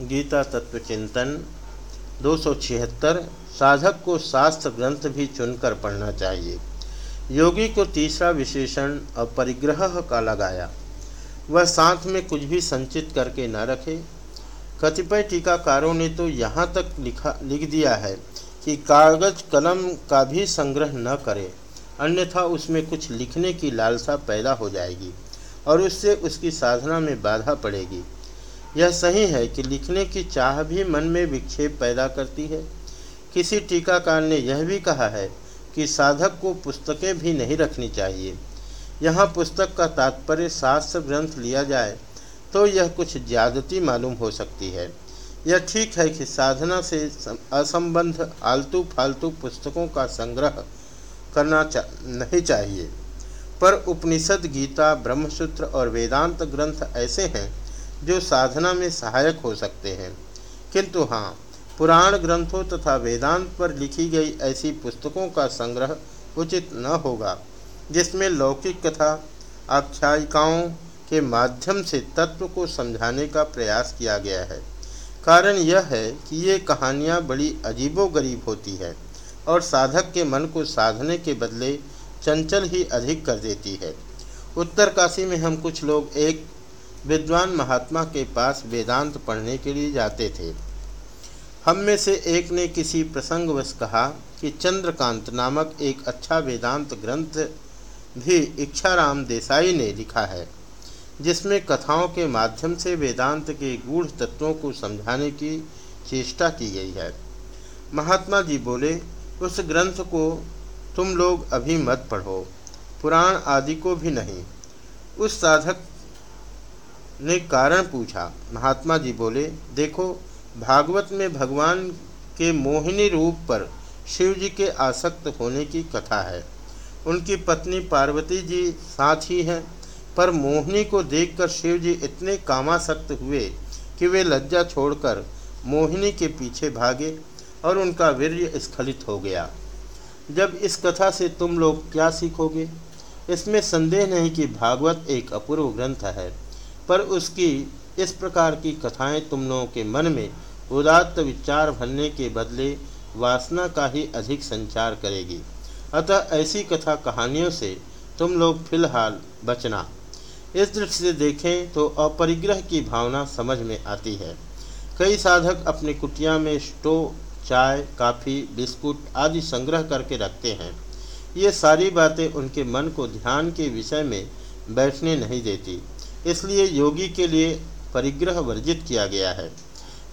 गीता तत्व चिंतन, दो सौ छिहत्तर, साधक को शास्त्र ग्रंथ भी चुनकर पढ़ना चाहिए। योगी को तीसरा विशेषण अपरिग्रह का लगाया। वह साथ में कुछ भी संचित करके न रखे। कतिपय टीकाकारों ने तो यहाँ तक लिखा, लिख दिया है कि कागज़ कलम का भी संग्रह न करे, अन्यथा उसमें कुछ लिखने की लालसा पैदा हो जाएगी और उससे उसकी साधना में बाधा पड़ेगी। यह सही है कि लिखने की चाह भी मन में विक्षेप पैदा करती है। किसी टीकाकार ने यह भी कहा है कि साधक को पुस्तकें भी नहीं रखनी चाहिए। यहाँ पुस्तक का तात्पर्य शास्त्र ग्रंथ लिया जाए तो यह कुछ ज्यादती मालूम हो सकती है। यह ठीक है कि साधना से असंबंध आलतू फालतू पुस्तकों का संग्रह करना चा, नहीं चाहिए। पर उपनिषद गीता ब्रह्मसूत्र और वेदांत ग्रंथ ऐसे हैं जो साधना में सहायक हो सकते हैं। किंतु हाँ पुराण ग्रंथों तथा वेदांत पर लिखी गई ऐसी पुस्तकों का संग्रह उचित न होगा, जिसमें लौकिक कथा, आख्यायिकाओं के माध्यम से तत्व को समझाने का प्रयास किया गया है। कारण यह है कि ये कहानियाँ बड़ी अजीबोगरीब होती है और साधक के मन को साधने के बदले चंचल ही अधिक कर देती है। उत्तर काशी में हम कुछ लोग एक विद्वान महात्मा के पास वेदांत पढ़ने के लिए जाते थे। हम में से एक ने किसी प्रसंगवश कहा कि चंद्रकांत नामक एक अच्छा वेदांत ग्रंथ भी इच्छाराम देसाई ने लिखा है, जिसमें कथाओं के माध्यम से वेदांत के गूढ़ तत्वों को समझाने की चेष्टा की गई है। महात्मा जी बोले, उस ग्रंथ को तुम लोग अभी मत पढ़ो, पुराण आदि को भी नहीं। उस साधक ने कारण पूछा। महात्मा जी बोले, देखो, भागवत में भगवान के मोहिनी रूप पर शिव जी के आसक्त होने की कथा है। उनकी पत्नी पार्वती जी साथ ही हैं, पर मोहिनी को देखकर शिव जी इतने कामासक्त हुए कि वे लज्जा छोड़कर मोहिनी के पीछे भागे और उनका वीर्य स्खलित हो गया। जब इस कथा से तुम लोग क्या सीखोगे? इसमें संदेह नहीं कि भागवत एक अपूर्व ग्रंथ है। पर उसकी इस प्रकार की कथाएँ तुम लोगों के मन में उदात्त विचार भरने के बदले वासना का ही अधिक संचार करेगी। अतः ऐसी कथा कहानियों से तुम लोग फ़िलहाल बचना। इस दृष्टि से देखें तो अपरिग्रह की भावना समझ में आती है। कई साधक अपनी कुटिया में स्टोव चाय, काफ़ी, बिस्कुट आदि संग्रह करके रखते हैं। ये सारी बातें उनके मन को ध्यान के विषय में बैठने नहीं देती। इसलिए योगी के लिए परिग्रह वर्जित किया गया है।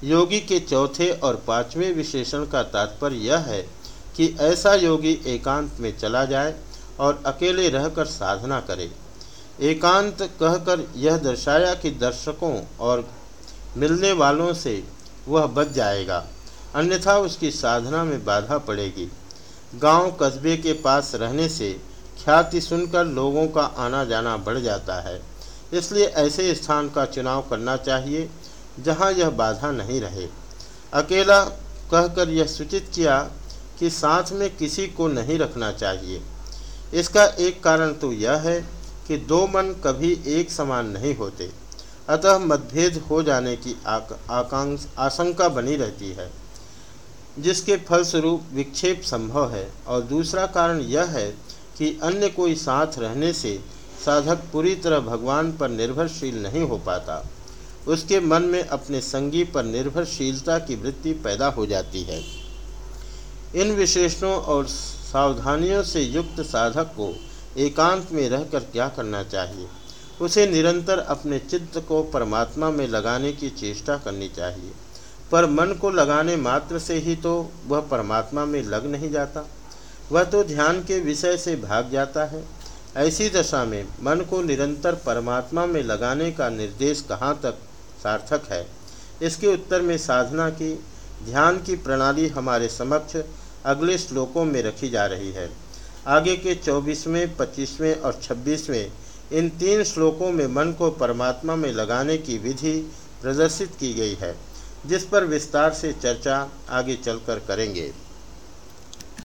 योगी के चौथे और पाँचवें विशेषण का तात्पर्य यह है कि ऐसा योगी एकांत में चला जाए और अकेले रहकर साधना करे। एकांत कहकर यह दर्शाया कि दर्शकों और मिलने वालों से वह बच जाएगा, अन्यथा उसकी साधना में बाधा पड़ेगी। गाँव कस्बे के पास रहने से ख्याति सुनकर लोगों का आना जाना बढ़ जाता है। इसलिए ऐसे स्थान का चुनाव करना चाहिए, जहाँ यह बाधा नहीं रहे। अकेला कहकर यह सूचित किया कि साथ में किसी को नहीं रखना चाहिए। इसका एक कारण तो यह है कि दो मन कभी एक समान नहीं होते। अतः मतभेद हो जाने की आकांक्ष, आशंका बनी रहती है, जिसके फलस्वरूप विक्षेप संभव है। और दूसरा कारण यह है कि अन्य कोई साथ रहने से साधक पूरी तरह भगवान पर निर्भरशील नहीं हो पाता। उसके मन में अपने संगी पर निर्भरशीलता की वृत्ति पैदा हो जाती है। इन विशेषणों और सावधानियों से युक्त साधक को एकांत में रहकर क्या करना चाहिए? उसे निरंतर अपने चित्त को परमात्मा में लगाने की चेष्टा करनी चाहिए। पर मन को लगाने मात्र से ही तो वह परमात्मा में लग नहीं जाता। वह तो ध्यान के विषय से भाग जाता है। ऐसी दशा में मन को निरंतर परमात्मा में लगाने का निर्देश कहाँ तक सार्थक है? इसके उत्तर में साधना की, ध्यान की प्रणाली हमारे समक्ष अगले श्लोकों में रखी जा रही है। आगे के चौबीसवें, पच्चीसवें और छब्बीसवें, इन तीन श्लोकों में मन को परमात्मा में लगाने की विधि प्रदर्शित की गई है, जिस पर विस्तार से चर्चा आगे चलकर करेंगे।